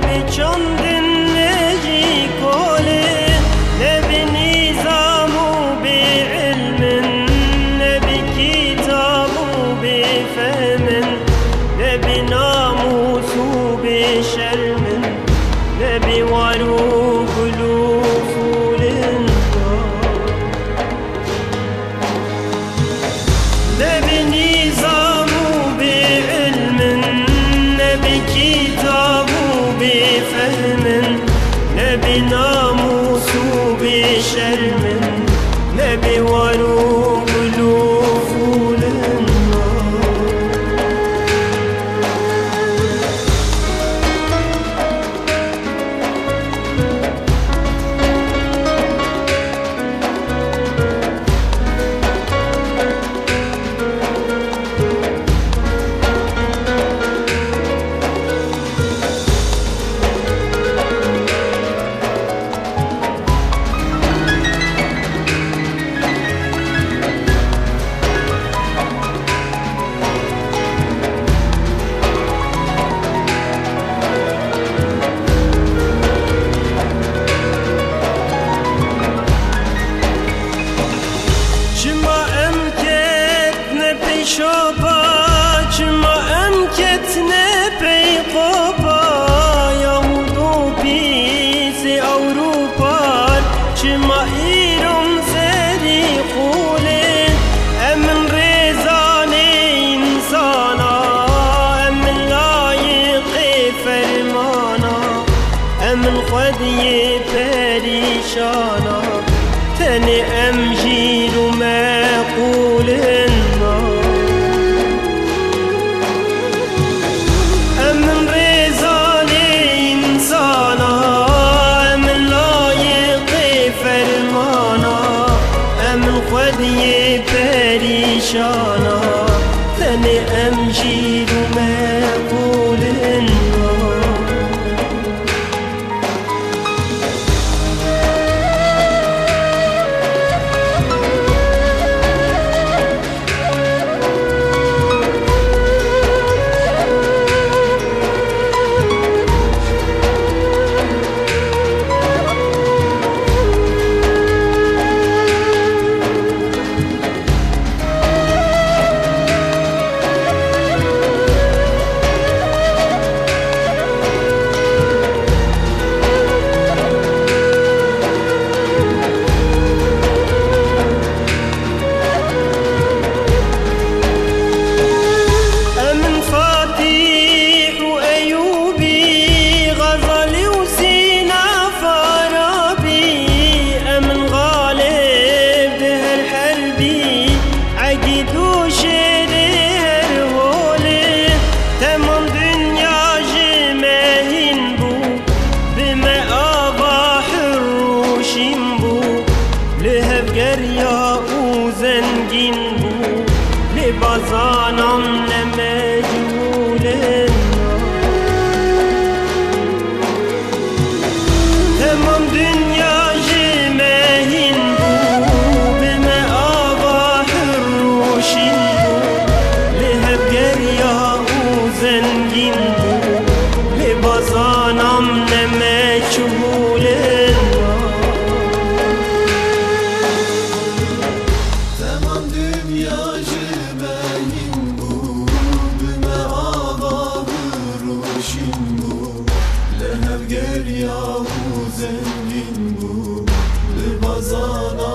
обреченный بناموس وبشرم نبي ولا النار ثاني امشي له معقول النار أمن رضا إنسانا أمن لايق فرمانا أمن خد يبريشانا yahu zengin bu. Bir bazana